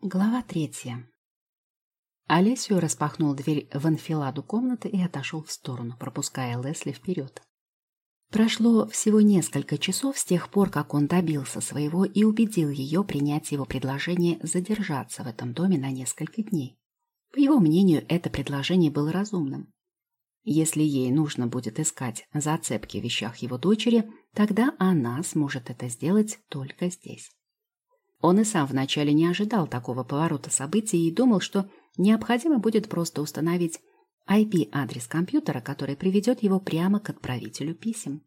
Глава третья. Олесио распахнул дверь в анфиладу комнаты и отошел в сторону, пропуская Лесли вперед. Прошло всего несколько часов с тех пор, как он добился своего и убедил ее принять его предложение задержаться в этом доме на несколько дней. По его мнению, это предложение было разумным. Если ей нужно будет искать зацепки в вещах его дочери, тогда она сможет это сделать только здесь. Он и сам вначале не ожидал такого поворота событий и думал, что необходимо будет просто установить IP-адрес компьютера, который приведет его прямо к отправителю писем.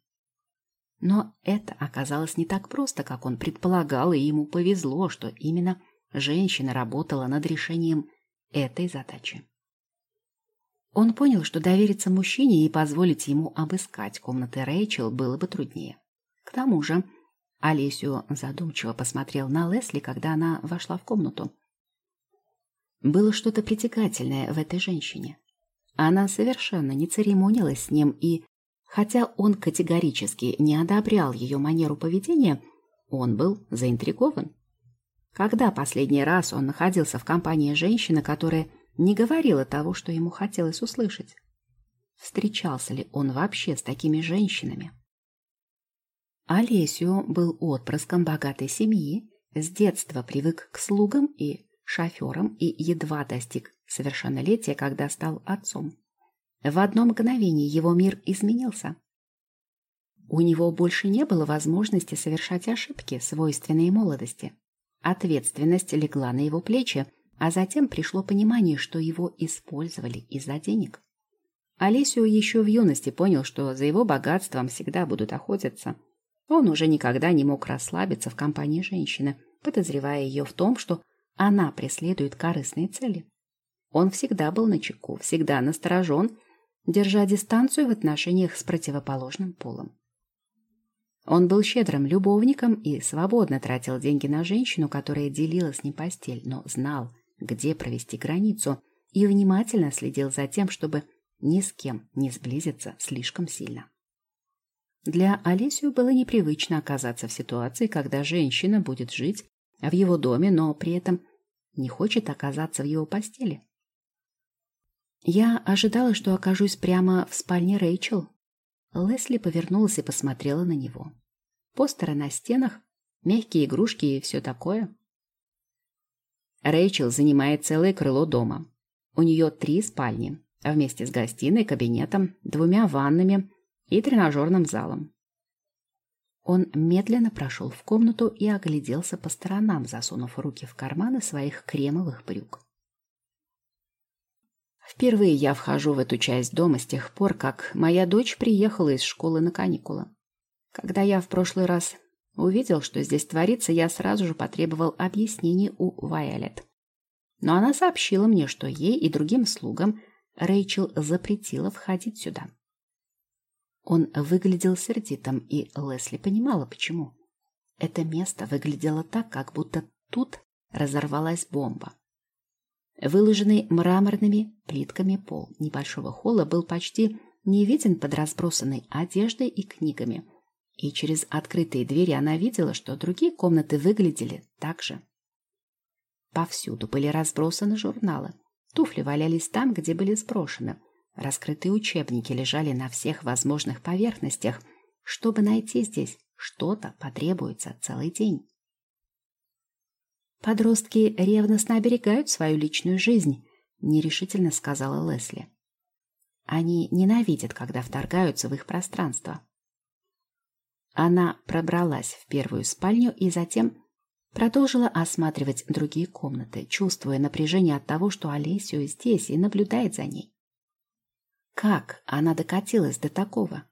Но это оказалось не так просто, как он предполагал, и ему повезло, что именно женщина работала над решением этой задачи. Он понял, что довериться мужчине и позволить ему обыскать комнаты Рэйчел было бы труднее. К тому же, Олесю задумчиво посмотрел на Лесли, когда она вошла в комнату. Было что-то притягательное в этой женщине. Она совершенно не церемонилась с ним, и, хотя он категорически не одобрял ее манеру поведения, он был заинтригован. Когда последний раз он находился в компании женщины, которая не говорила того, что ему хотелось услышать? Встречался ли он вообще с такими женщинами? Олесио был отпрыском богатой семьи, с детства привык к слугам и шоферам и едва достиг совершеннолетия, когда стал отцом. В одно мгновение его мир изменился. У него больше не было возможности совершать ошибки, свойственные молодости. Ответственность легла на его плечи, а затем пришло понимание, что его использовали из-за денег. Олесио еще в юности понял, что за его богатством всегда будут охотиться. Он уже никогда не мог расслабиться в компании женщины, подозревая ее в том, что она преследует корыстные цели. Он всегда был начеку, всегда насторожен, держа дистанцию в отношениях с противоположным полом. Он был щедрым любовником и свободно тратил деньги на женщину, которая делила с ним постель, но знал, где провести границу, и внимательно следил за тем, чтобы ни с кем не сблизиться слишком сильно. Для Олесию было непривычно оказаться в ситуации, когда женщина будет жить в его доме, но при этом не хочет оказаться в его постели. Я ожидала, что окажусь прямо в спальне Рэйчел, Лесли повернулась и посмотрела на него. Постеры на стенах, мягкие игрушки и все такое. Рэйчел занимает целое крыло дома. У нее три спальни, вместе с гостиной, кабинетом, двумя ваннами и тренажерным залом. Он медленно прошел в комнату и огляделся по сторонам, засунув руки в карманы своих кремовых брюк. Впервые я вхожу в эту часть дома с тех пор, как моя дочь приехала из школы на каникулы. Когда я в прошлый раз увидел, что здесь творится, я сразу же потребовал объяснений у Вайолет. Но она сообщила мне, что ей и другим слугам Рэйчел запретила входить сюда. Он выглядел сердитым, и Лесли понимала, почему. Это место выглядело так, как будто тут разорвалась бомба. Выложенный мраморными плитками пол небольшого холла был почти не виден под разбросанной одеждой и книгами. И через открытые двери она видела, что другие комнаты выглядели так же. Повсюду были разбросаны журналы. Туфли валялись там, где были сброшены. Раскрытые учебники лежали на всех возможных поверхностях. Чтобы найти здесь что-то, потребуется целый день. «Подростки ревностно оберегают свою личную жизнь», — нерешительно сказала Лесли. «Они ненавидят, когда вторгаются в их пространство». Она пробралась в первую спальню и затем продолжила осматривать другие комнаты, чувствуя напряжение от того, что Олесио здесь и наблюдает за ней. Как она докатилась до такого?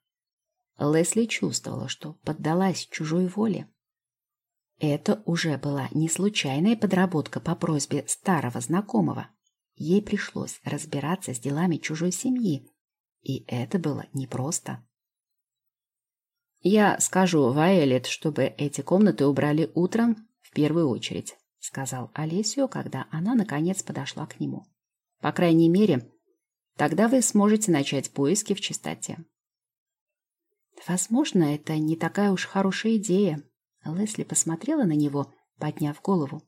Лесли чувствовала, что поддалась чужой воле. Это уже была не случайная подработка по просьбе старого знакомого. Ей пришлось разбираться с делами чужой семьи, и это было непросто. «Я скажу Вайолет, чтобы эти комнаты убрали утром в первую очередь», сказал Олесио, когда она, наконец, подошла к нему. «По крайней мере, тогда вы сможете начать поиски в чистоте». «Возможно, это не такая уж хорошая идея», Лесли посмотрела на него, подняв голову.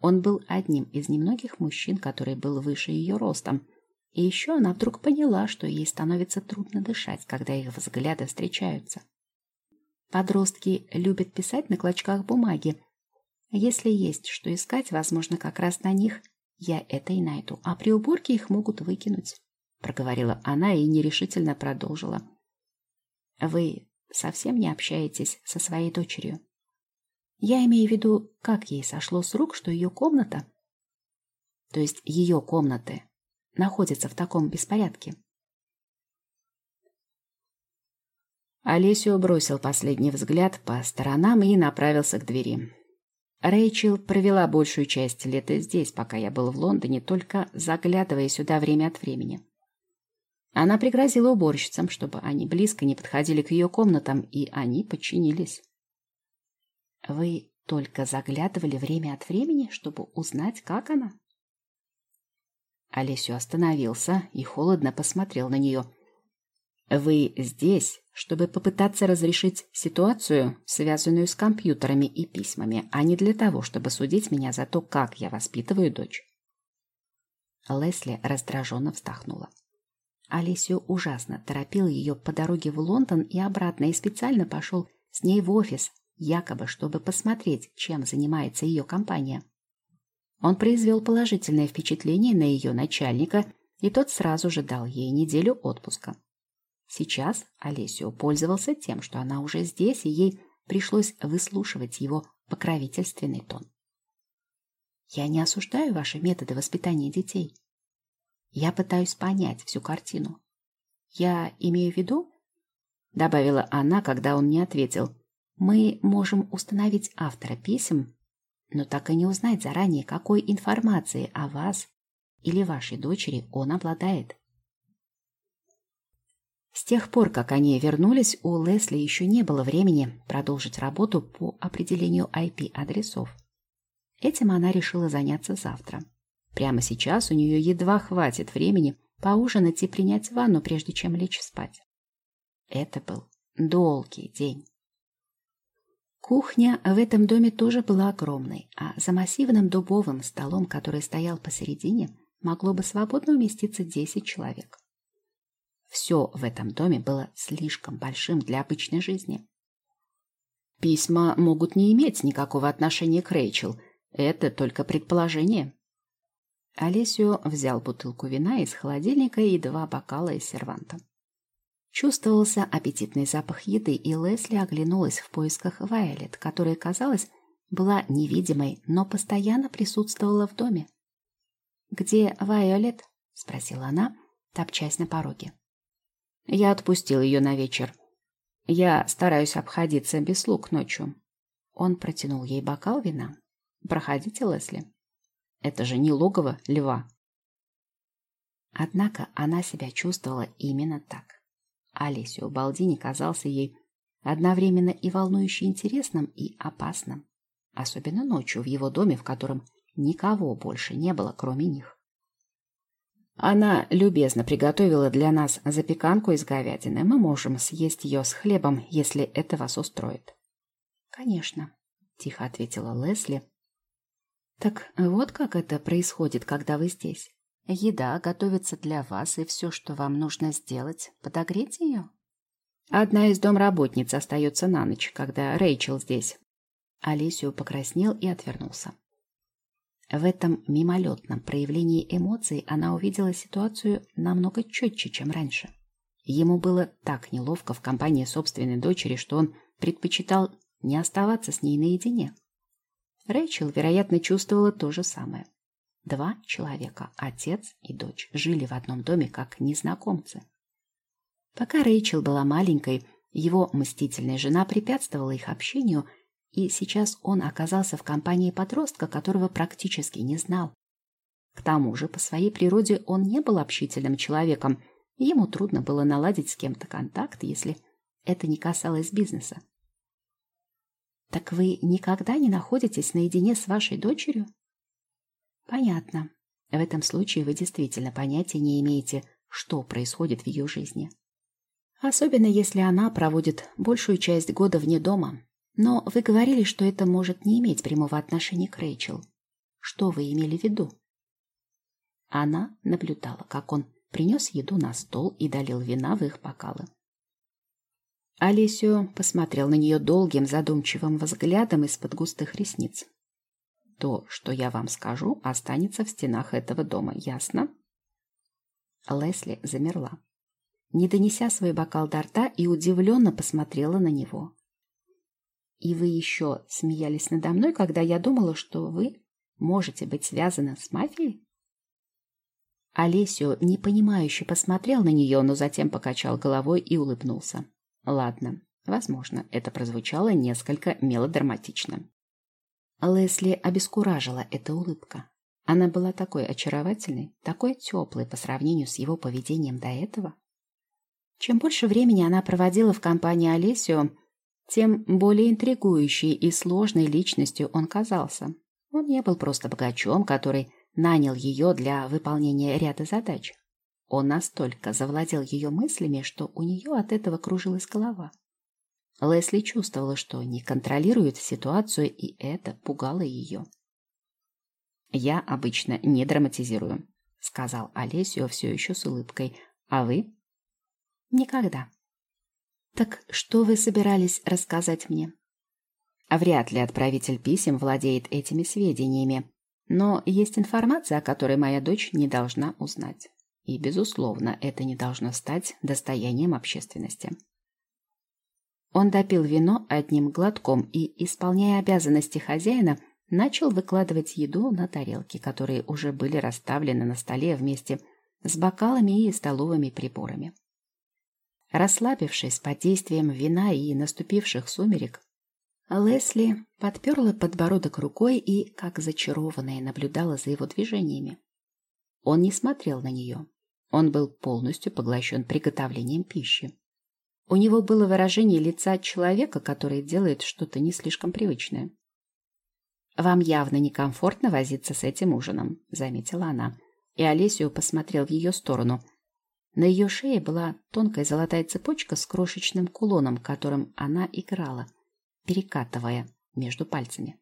Он был одним из немногих мужчин, который был выше ее ростом. И еще она вдруг поняла, что ей становится трудно дышать, когда их взгляды встречаются. Подростки любят писать на клочках бумаги. Если есть что искать, возможно, как раз на них я это и найду, а при уборке их могут выкинуть, проговорила она и нерешительно продолжила. Вы совсем не общаетесь со своей дочерью? Я имею в виду, как ей сошло с рук, что ее комната, то есть ее комнаты, находится в таком беспорядке. Олесио бросил последний взгляд по сторонам и направился к двери. Рэйчел провела большую часть лета здесь, пока я был в Лондоне, только заглядывая сюда время от времени. Она пригрозила уборщицам, чтобы они близко не подходили к ее комнатам, и они подчинились. Вы только заглядывали время от времени, чтобы узнать, как она? Олесю остановился и холодно посмотрел на нее. Вы здесь, чтобы попытаться разрешить ситуацию, связанную с компьютерами и письмами, а не для того, чтобы судить меня за то, как я воспитываю дочь. Лесли раздраженно вздохнула. Олесю ужасно торопил ее по дороге в Лондон и обратно, и специально пошел с ней в офис, якобы чтобы посмотреть, чем занимается ее компания. Он произвел положительное впечатление на ее начальника, и тот сразу же дал ей неделю отпуска. Сейчас Олесио пользовался тем, что она уже здесь, и ей пришлось выслушивать его покровительственный тон. «Я не осуждаю ваши методы воспитания детей. Я пытаюсь понять всю картину. Я имею в виду, — добавила она, когда он не ответил, мы можем установить автора писем, но так и не узнать заранее, какой информации о вас или вашей дочери он обладает. С тех пор, как они вернулись, у Лесли еще не было времени продолжить работу по определению IP-адресов. Этим она решила заняться завтра. Прямо сейчас у нее едва хватит времени поужинать и принять ванну, прежде чем лечь спать. Это был долгий день. Кухня в этом доме тоже была огромной, а за массивным дубовым столом, который стоял посередине, могло бы свободно уместиться 10 человек. Все в этом доме было слишком большим для обычной жизни. Письма могут не иметь никакого отношения к Рэйчел. Это только предположение. Олесио взял бутылку вина из холодильника и два бокала из серванта. Чувствовался аппетитный запах еды, и Лесли оглянулась в поисках Вайолет, которая, казалось, была невидимой, но постоянно присутствовала в доме. «Где Вайолет?» — спросила она, топчась на пороге. «Я отпустил ее на вечер. Я стараюсь обходиться без слуг ночью». Он протянул ей бокал вина. «Проходите, Лесли. Это же не логово льва». Однако она себя чувствовала именно так. Алисио Балдини казался ей одновременно и волнующе интересным, и опасным. Особенно ночью в его доме, в котором никого больше не было, кроме них. Она любезно приготовила для нас запеканку из говядины. Мы можем съесть ее с хлебом, если это вас устроит. Конечно, тихо ответила Лесли. Так вот как это происходит, когда вы здесь. Еда готовится для вас, и все, что вам нужно сделать, подогреть ее. Одна из домработниц остается на ночь, когда Рэйчел здесь. Алисио покраснел и отвернулся. В этом мимолетном проявлении эмоций она увидела ситуацию намного четче, чем раньше. Ему было так неловко в компании собственной дочери, что он предпочитал не оставаться с ней наедине. Рэйчел, вероятно, чувствовала то же самое. Два человека, отец и дочь, жили в одном доме как незнакомцы. Пока Рэйчел была маленькой, его мстительная жена препятствовала их общению, и сейчас он оказался в компании подростка, которого практически не знал. К тому же, по своей природе он не был общительным человеком, ему трудно было наладить с кем-то контакт, если это не касалось бизнеса. «Так вы никогда не находитесь наедине с вашей дочерью?» Понятно. В этом случае вы действительно понятия не имеете, что происходит в ее жизни. Особенно если она проводит большую часть года вне дома. Но вы говорили, что это может не иметь прямого отношения к Рэйчел. Что вы имели в виду? Она наблюдала, как он принес еду на стол и долил вина в их бокалы. Алисио посмотрел на нее долгим задумчивым взглядом из-под густых ресниц. То, что я вам скажу, останется в стенах этого дома, ясно? Лесли замерла, не донеся свой бокал до рта, и удивленно посмотрела на него. «И вы еще смеялись надо мной, когда я думала, что вы можете быть связаны с мафией?» Олесио непонимающе посмотрел на нее, но затем покачал головой и улыбнулся. «Ладно, возможно, это прозвучало несколько мелодраматично». Лесли обескуражила эта улыбка. Она была такой очаровательной, такой теплой по сравнению с его поведением до этого. Чем больше времени она проводила в компании Олесио, тем более интригующей и сложной личностью он казался. Он не был просто богачом, который нанял ее для выполнения ряда задач. Он настолько завладел ее мыслями, что у нее от этого кружилась голова. Лесли чувствовала, что не контролирует ситуацию, и это пугало ее. «Я обычно не драматизирую», — сказал Олесио все еще с улыбкой. «А вы?» «Никогда». «Так что вы собирались рассказать мне?» А вряд ли отправитель писем владеет этими сведениями, но есть информация, о которой моя дочь не должна узнать. И, безусловно, это не должно стать достоянием общественности. Он допил вино одним глотком и, исполняя обязанности хозяина, начал выкладывать еду на тарелки, которые уже были расставлены на столе вместе с бокалами и столовыми приборами. Расслабившись под действием вина и наступивших сумерек, Лесли подперла подбородок рукой и, как зачарованная, наблюдала за его движениями. Он не смотрел на нее. Он был полностью поглощен приготовлением пищи. У него было выражение лица человека, который делает что-то не слишком привычное. «Вам явно некомфортно возиться с этим ужином», — заметила она. И Олесио посмотрел в ее сторону. На ее шее была тонкая золотая цепочка с крошечным кулоном, которым она играла, перекатывая между пальцами.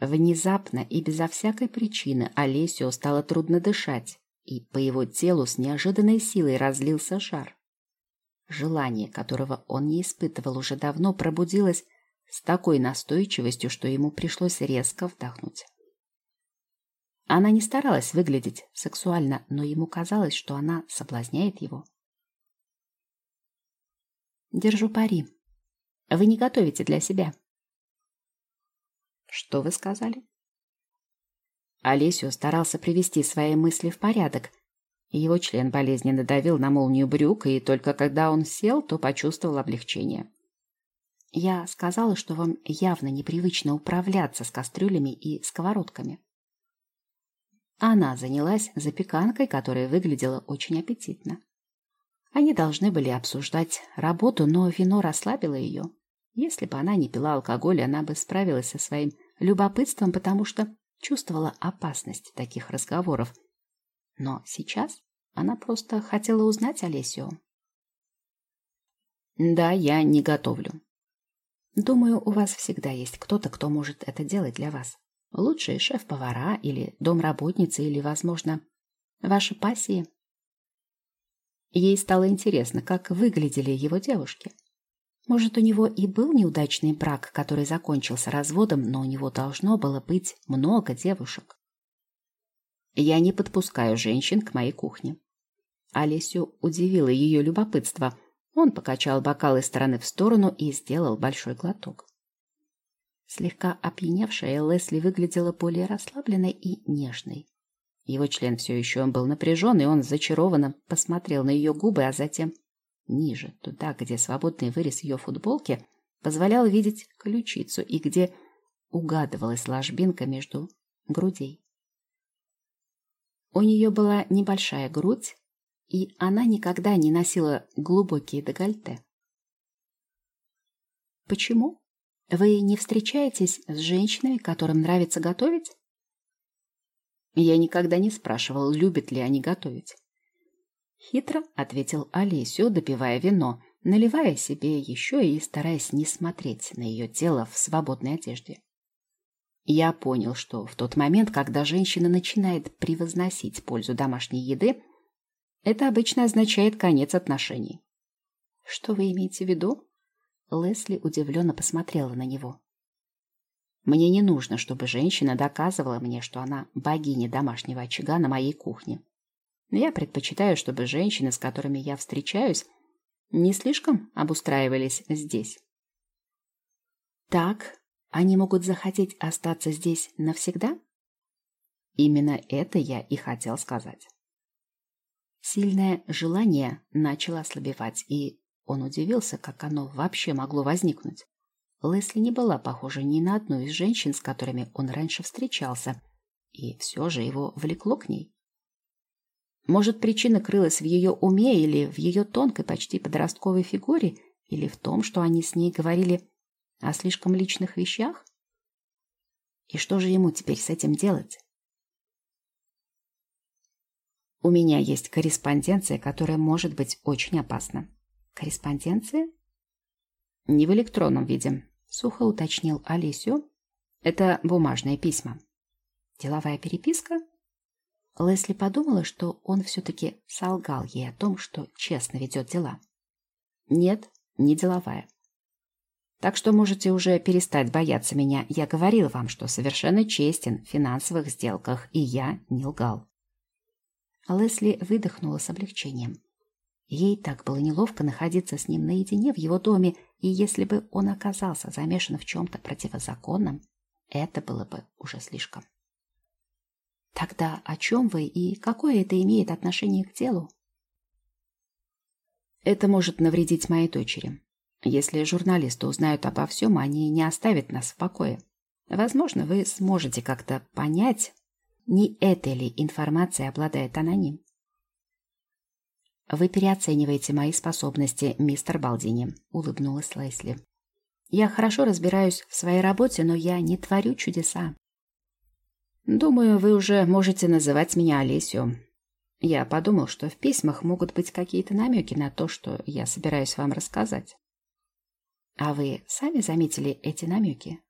Внезапно и безо всякой причины Олесио стало трудно дышать, и по его телу с неожиданной силой разлился жар. Желание, которого он не испытывал уже давно, пробудилось с такой настойчивостью, что ему пришлось резко вдохнуть. Она не старалась выглядеть сексуально, но ему казалось, что она соблазняет его. «Держу пари. Вы не готовите для себя». «Что вы сказали?» Олесио старался привести свои мысли в порядок. Его член болезненно давил на молнию брюк, и только когда он сел, то почувствовал облегчение. Я сказала, что вам явно непривычно управляться с кастрюлями и сковородками. Она занялась запеканкой, которая выглядела очень аппетитно. Они должны были обсуждать работу, но вино расслабило ее. Если бы она не пила алкоголь, она бы справилась со своим любопытством, потому что чувствовала опасность таких разговоров. Но сейчас она просто хотела узнать Олесио. «Да, я не готовлю», Думаю, у вас всегда есть кто-то, кто может это делать для вас. Лучшие шеф-повара или домработницы или, возможно, ваши пассии. Ей стало интересно, как выглядели его девушки. Может, у него и был неудачный брак, который закончился разводом, но у него должно было быть много девушек. Я не подпускаю женщин к моей кухне. Олесю удивило ее любопытство – он покачал бокал из стороны в сторону и сделал большой глоток. Слегка опьяневшая Лесли выглядела более расслабленной и нежной. Его член все еще был напряжен, и он зачарованно посмотрел на ее губы, а затем ниже, туда, где свободный вырез ее футболки позволял видеть ключицу и где угадывалась ложбинка между грудей. У нее была небольшая грудь, и она никогда не носила глубокие декольте. Почему? Вы не встречаетесь с женщинами, которым нравится готовить? Я никогда не спрашивал, любят ли они готовить. Хитро ответил Олесю, допивая вино, наливая себе еще и стараясь не смотреть на ее тело в свободной одежде. Я понял, что в тот момент, когда женщина начинает превозносить пользу домашней еды, это обычно означает конец отношений. Что вы имеете в виду? Лесли удивленно посмотрела на него. Мне не нужно, чтобы женщина доказывала мне, что она богиня домашнего очага на моей кухне. Но я предпочитаю, чтобы женщины, с которыми я встречаюсь, не слишком обустраивались здесь. Так, они могут захотеть остаться здесь навсегда? Именно это я и хотел сказать. Сильное желание начало ослабевать, и он удивился, как оно вообще могло возникнуть. Лесли не была похожа ни на одну из женщин, с которыми он раньше встречался, и все же его влекло к ней. Может, причина крылась в ее уме или в ее тонкой, почти подростковой фигуре, или в том, что они с ней говорили о слишком личных вещах? И что же ему теперь с этим делать? У меня есть корреспонденция, которая может быть очень опасна. Корреспонденция? Не в электронном виде, сухо уточнил Алисио. Это бумажные письма. Деловая переписка? Лесли подумала, что он все-таки солгал ей о том, что честно ведет дела. Нет, не деловая. Так что можете уже перестать бояться меня. Я говорил вам, что совершенно честен в финансовых сделках, и я не лгал. Лесли выдохнула с облегчением. Ей так было неловко находиться с ним наедине в его доме, и если бы он оказался замешан в чем-то противозаконном, это было бы уже слишком. Тогда о чем вы и какое это имеет отношение к делу? Это может навредить моей дочери. Если журналисты узнают обо всем, они не оставят нас в покое. Возможно, вы сможете как-то понять, не этой ли информацией обладает аноним. «Вы переоцениваете мои способности, мистер Балдини», — улыбнулась Лесли. «Я хорошо разбираюсь в своей работе, но я не творю чудеса. Думаю, вы уже можете называть меня Олесю. Я подумал, что в письмах могут быть какие-то намеки на то, что я собираюсь вам рассказать. А вы сами заметили эти намеки?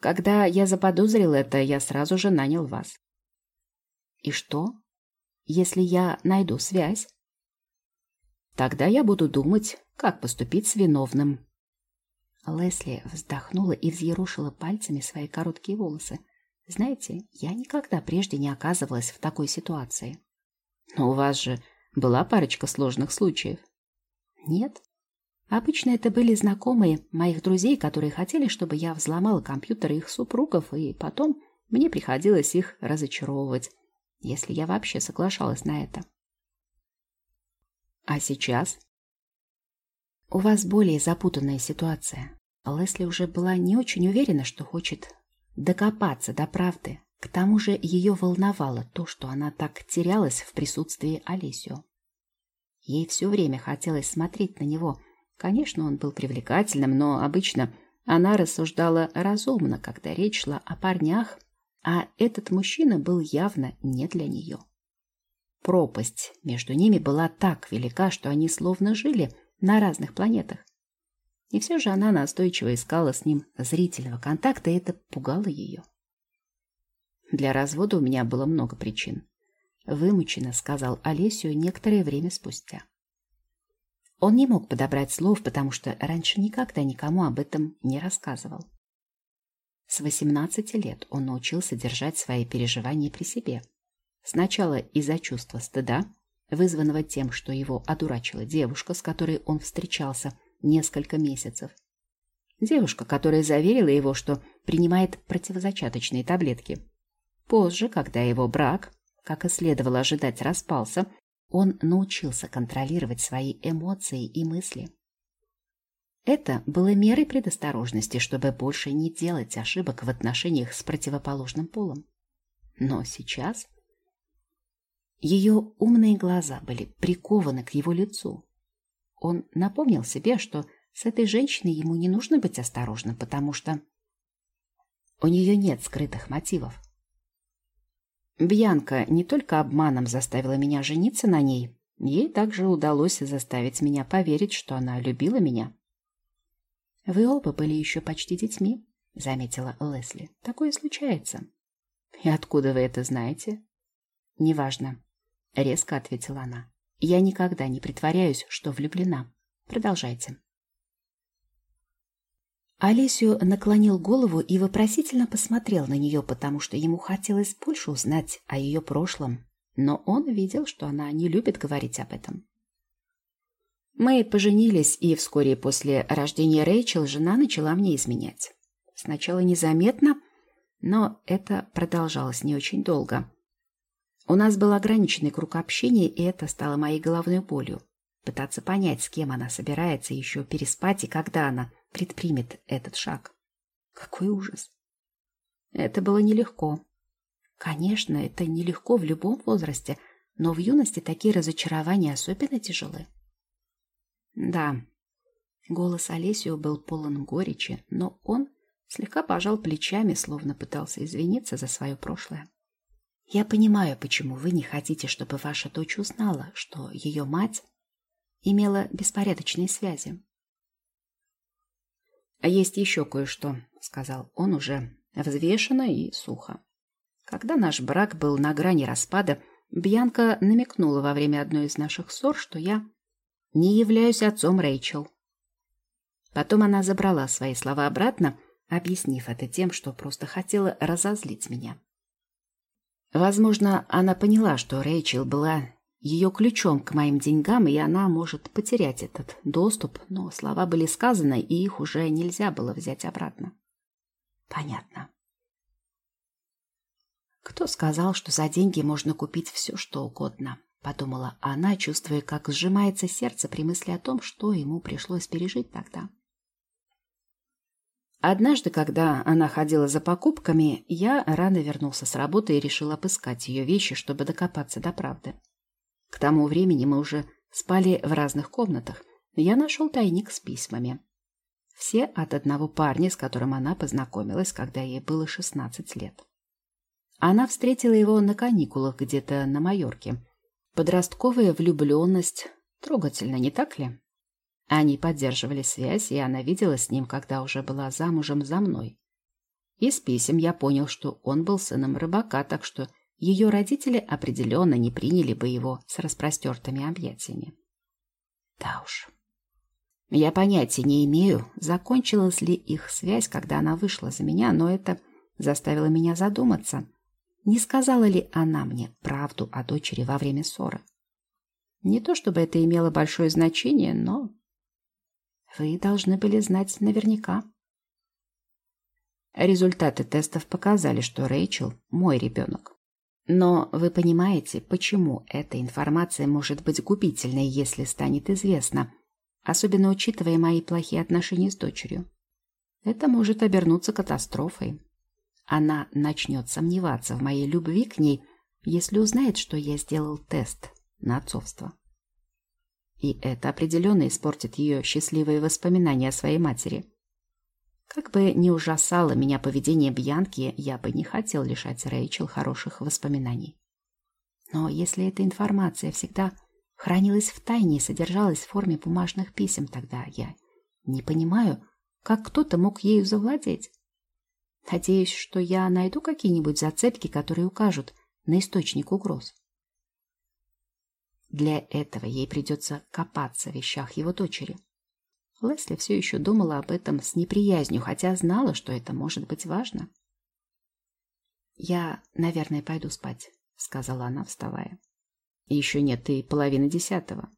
Когда я заподозрил это, я сразу же нанял вас. И что, если я найду связь? Тогда я буду думать, как поступить с виновным. Лесли вздохнула и взъерушила пальцами свои короткие волосы. Знаете, я никогда прежде не оказывалась в такой ситуации. Но у вас же была парочка сложных случаев. Нет, Обычно это были знакомые моих друзей, которые хотели, чтобы я взломала компьютеры их супругов, и потом мне приходилось их разочаровывать, если я вообще соглашалась на это. А сейчас? У вас более запутанная ситуация. Лесли уже была не очень уверена, что хочет докопаться до правды. К тому же ее волновало то, что она так терялась в присутствии Олесио. Ей все время хотелось смотреть на него – Конечно, он был привлекательным, но обычно она рассуждала разумно, когда речь шла о парнях, а этот мужчина был явно не для нее. Пропасть между ними была так велика, что они словно жили на разных планетах. И все же она настойчиво искала с ним зрительного контакта, и это пугало ее. Для развода у меня было много причин. Вымученно сказал Олесю некоторое время спустя. Он не мог подобрать слов, потому что раньше никогда никому об этом не рассказывал. С 18 лет он научился держать свои переживания при себе. Сначала из-за чувства стыда, вызванного тем, что его одурачила девушка, с которой он встречался несколько месяцев. Девушка, которая заверила его, что принимает противозачаточные таблетки. Позже, когда его брак, как и следовало ожидать, распался, он научился контролировать свои эмоции и мысли. Это было мерой предосторожности, чтобы больше не делать ошибок в отношениях с противоположным полом. Но сейчас ее умные глаза были прикованы к его лицу. Он напомнил себе, что с этой женщиной ему не нужно быть осторожным, потому что у нее нет скрытых мотивов. Бьянка не только обманом заставила меня жениться на ней, ей также удалось заставить меня поверить, что она любила меня. Вы оба были еще почти детьми. заметила Лесли. Такое случается. И откуда вы это знаете? Неважно, резко ответила она. Я никогда не притворяюсь, что влюблена. Продолжайте. Олесю наклонил голову и вопросительно посмотрел на нее, потому что ему хотелось больше узнать о ее прошлом, но он видел, что она не любит говорить об этом. Мы поженились, и вскоре после рождения Рэйчел жена начала мне изменять. Сначала незаметно, но это продолжалось не очень долго. У нас был ограниченный круг общения, и это стало моей головной болью. Пытаться понять, с кем она собирается еще переспать и когда она предпримет этот шаг. Какой ужас! Это было нелегко. Конечно, это нелегко в любом возрасте, но в юности такие разочарования особенно тяжелы. Да, голос Олесио был полон горечи, но он слегка пожал плечами, словно пытался извиниться за свое прошлое. Я понимаю, почему вы не хотите, чтобы ваша дочь узнала, что ее мать имела беспорядочные связи. «А есть еще кое-что», — сказал он уже взвешенно и сухо. Когда наш брак был на грани распада, Бьянка намекнула во время одной из наших ссор, что я не являюсь отцом Рэйчел. Потом она забрала свои слова обратно, объяснив это тем, что просто хотела разозлить меня. Возможно, она поняла, что Рэйчел была ее ключом к моим деньгам, и она может потерять этот доступ, но слова были сказаны, и их уже нельзя было взять обратно. Понятно. Кто сказал, что за деньги можно купить все, что угодно? Подумала она, чувствуя, как сжимается сердце при мысли о том, что ему пришлось пережить тогда. Однажды, когда она ходила за покупками, я рано вернулся с работы и решил обыскать ее вещи, чтобы докопаться до правды. К тому времени мы уже спали в разных комнатах. Я нашел тайник с письмами. Все от одного парня, с которым она познакомилась, когда ей было 16 лет. Она встретила его на каникулах где-то на Майорке. Подростковая влюбленность. Трогательно, не так ли? Они поддерживали связь, и она видела с ним, когда уже была замужем за мной. Из писем я понял, что он был сыном рыбака, так что ее родители определенно не приняли бы его с распростертыми объятиями. Да уж. Я понятия не имею, закончилась ли их связь, когда она вышла за меня, но это заставило меня задуматься. Не сказала ли она мне правду о дочери во время ссоры? Не то чтобы это имело большое значение, но... Вы должны были знать наверняка. Результаты тестов показали, что Рэйчел – мой ребенок. Но вы понимаете, почему эта информация может быть губительной, если станет известна, особенно учитывая мои плохие отношения с дочерью. Это может обернуться катастрофой. Она начнет сомневаться в моей любви к ней, если узнает, что я сделал тест на отцовство. И это определенно испортит ее счастливые воспоминания о своей матери. Как бы ни ужасало меня поведение Бьянки, я бы не хотел лишать Рэйчел хороших воспоминаний. Но если эта информация всегда хранилась в тайне и содержалась в форме бумажных писем, тогда я не понимаю, как кто-то мог ею завладеть. Надеюсь, что я найду какие-нибудь зацепки, которые укажут на источник угроз. Для этого ей придется копаться в вещах его дочери. Лесли все еще думала об этом с неприязнью, хотя знала, что это может быть важно. «Я, наверное, пойду спать», — сказала она, вставая. «Еще нет и половины десятого».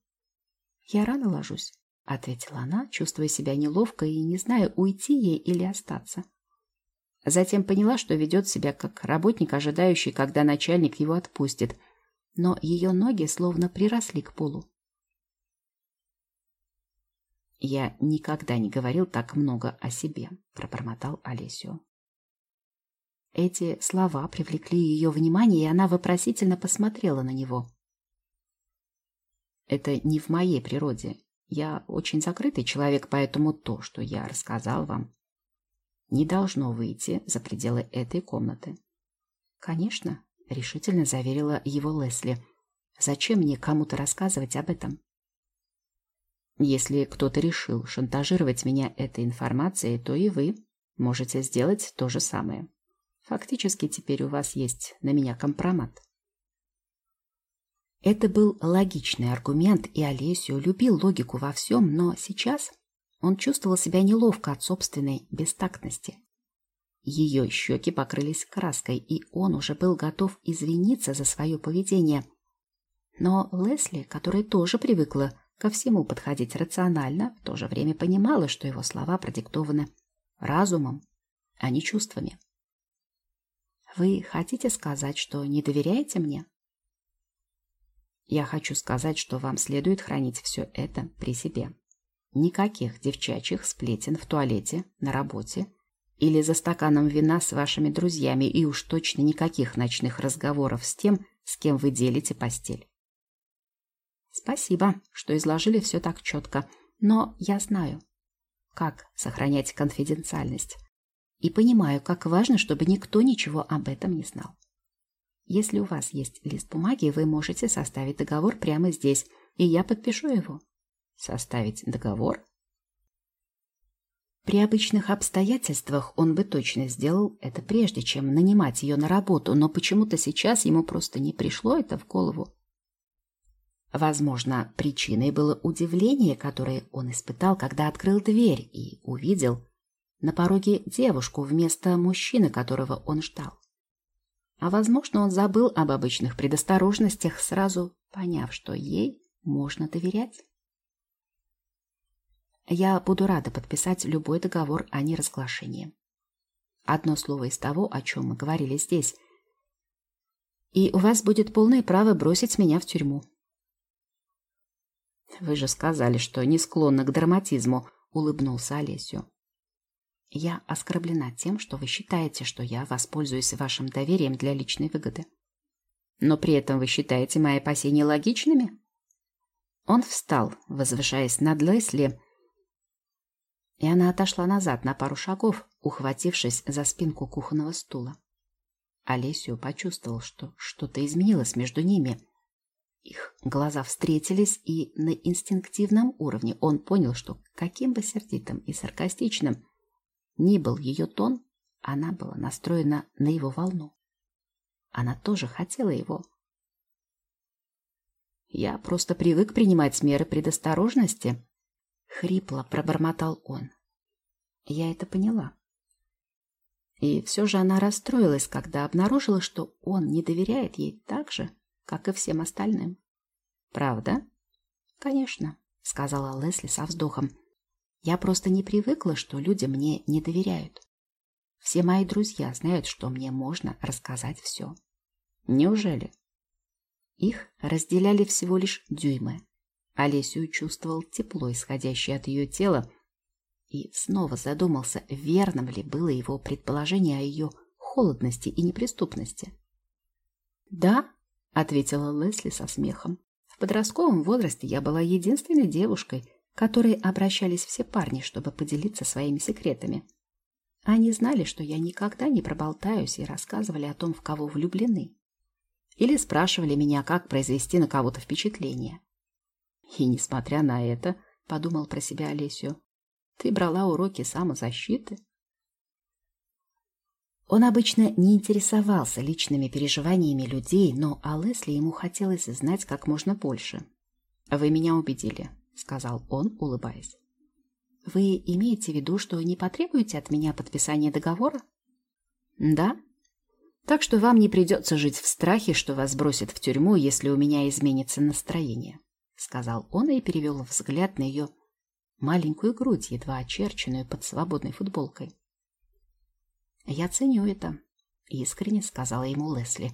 «Я рано ложусь», — ответила она, чувствуя себя неловко и не зная, уйти ей или остаться. Затем поняла, что ведет себя как работник, ожидающий, когда начальник его отпустит, но ее ноги словно приросли к полу. «Я никогда не говорил так много о себе», — пробормотал Олесио. Эти слова привлекли ее внимание, и она вопросительно посмотрела на него. «Это не в моей природе. Я очень закрытый человек, поэтому то, что я рассказал вам, не должно выйти за пределы этой комнаты». «Конечно», — решительно заверила его Лесли. «Зачем мне кому-то рассказывать об этом?» Если кто-то решил шантажировать меня этой информацией, то и вы можете сделать то же самое. Фактически теперь у вас есть на меня компромат. Это был логичный аргумент, и Олесю любил логику во всем, но сейчас он чувствовал себя неловко от собственной бестактности. Ее щеки покрылись краской, и он уже был готов извиниться за свое поведение. Но Лесли, которая тоже привыкла ко всему подходить рационально, в то же время понимала, что его слова продиктованы разумом, а не чувствами. «Вы хотите сказать, что не доверяете мне?» «Я хочу сказать, что вам следует хранить все это при себе. Никаких девчачьих сплетен в туалете, на работе или за стаканом вина с вашими друзьями и уж точно никаких ночных разговоров с тем, с кем вы делите постель. Спасибо, что изложили все так четко, но я знаю, как сохранять конфиденциальность. И понимаю, как важно, чтобы никто ничего об этом не знал. Если у вас есть лист бумаги, вы можете составить договор прямо здесь, и я подпишу его. Составить договор? При обычных обстоятельствах он бы точно сделал это прежде, чем нанимать ее на работу, но почему-то сейчас ему просто не пришло это в голову. Возможно, причиной было удивление, которое он испытал, когда открыл дверь и увидел на пороге девушку вместо мужчины, которого он ждал. А возможно, он забыл об обычных предосторожностях, сразу поняв, что ей можно доверять. Я буду рада подписать любой договор о неразглашении. Одно слово из того, о чем мы говорили здесь. И у вас будет полное право бросить меня в тюрьму. «Вы же сказали, что не склонны к драматизму», — улыбнулся Олесю. «Я оскорблена тем, что вы считаете, что я воспользуюсь вашим доверием для личной выгоды. Но при этом вы считаете мои опасения логичными?» Он встал, возвышаясь над Лесли, и она отошла назад на пару шагов, ухватившись за спинку кухонного стула. Олесю почувствовал, что что-то изменилось между ними — их глаза встретились, и на инстинктивном уровне он понял, что каким бы сердитым и саркастичным ни был ее тон, она была настроена на его волну. Она тоже хотела его. «Я просто привык принимать меры предосторожности», — хрипло пробормотал он. Я это поняла. И все же она расстроилась, когда обнаружила, что он не доверяет ей так же, как и всем остальным. Правда? Конечно, сказала Лесли со вздохом. Я просто не привыкла, что люди мне не доверяют. Все мои друзья знают, что мне можно рассказать все. Неужели? Их разделяли всего лишь дюймы. Олесю чувствовал тепло, исходящее от ее тела, и снова задумался, верным ли было его предположение о ее холодности и неприступности. «Да», — ответила Лесли со смехом. «В подростковом возрасте я была единственной девушкой, которой обращались все парни, чтобы поделиться своими секретами. Они знали, что я никогда не проболтаюсь, и рассказывали о том, в кого влюблены. Или спрашивали меня, как произвести на кого-то впечатление. И, несмотря на это, — подумал про себя Олесю, — ты брала уроки самозащиты, он обычно не интересовался личными переживаниями людей, но о Лесли ему хотелось знать как можно больше. «Вы меня убедили», — сказал он, улыбаясь. «Вы имеете в виду, что не потребуете от меня подписания договора?» «Да. Так что вам не придется жить в страхе, что вас бросят в тюрьму, если у меня изменится настроение», — сказал он и перевел взгляд на ее маленькую грудь, едва очерченную под свободной футболкой. «Я ценю это», — искренне сказала ему Лесли.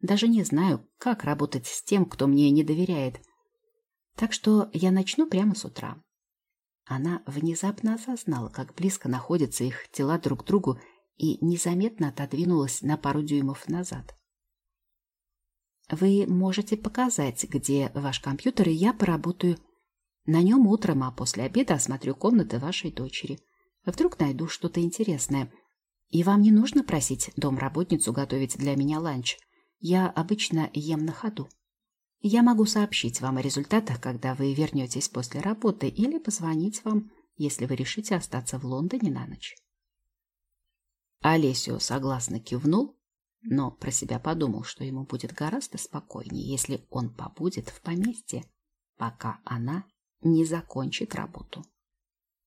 «Даже не знаю, как работать с тем, кто мне не доверяет. Так что я начну прямо с утра». Она внезапно осознала, как близко находятся их тела друг к другу, и незаметно отодвинулась на пару дюймов назад. «Вы можете показать, где ваш компьютер, и я поработаю на нем утром, а после обеда осмотрю комнаты вашей дочери. Вдруг найду что-то интересное. И вам не нужно просить домработницу готовить для меня ланч. Я обычно ем на ходу. Я могу сообщить вам о результатах, когда вы вернетесь после работы, или позвонить вам, если вы решите остаться в Лондоне на ночь. Олесио согласно кивнул, но про себя подумал, что ему будет гораздо спокойнее, если он побудет в поместье, пока она не закончит работу.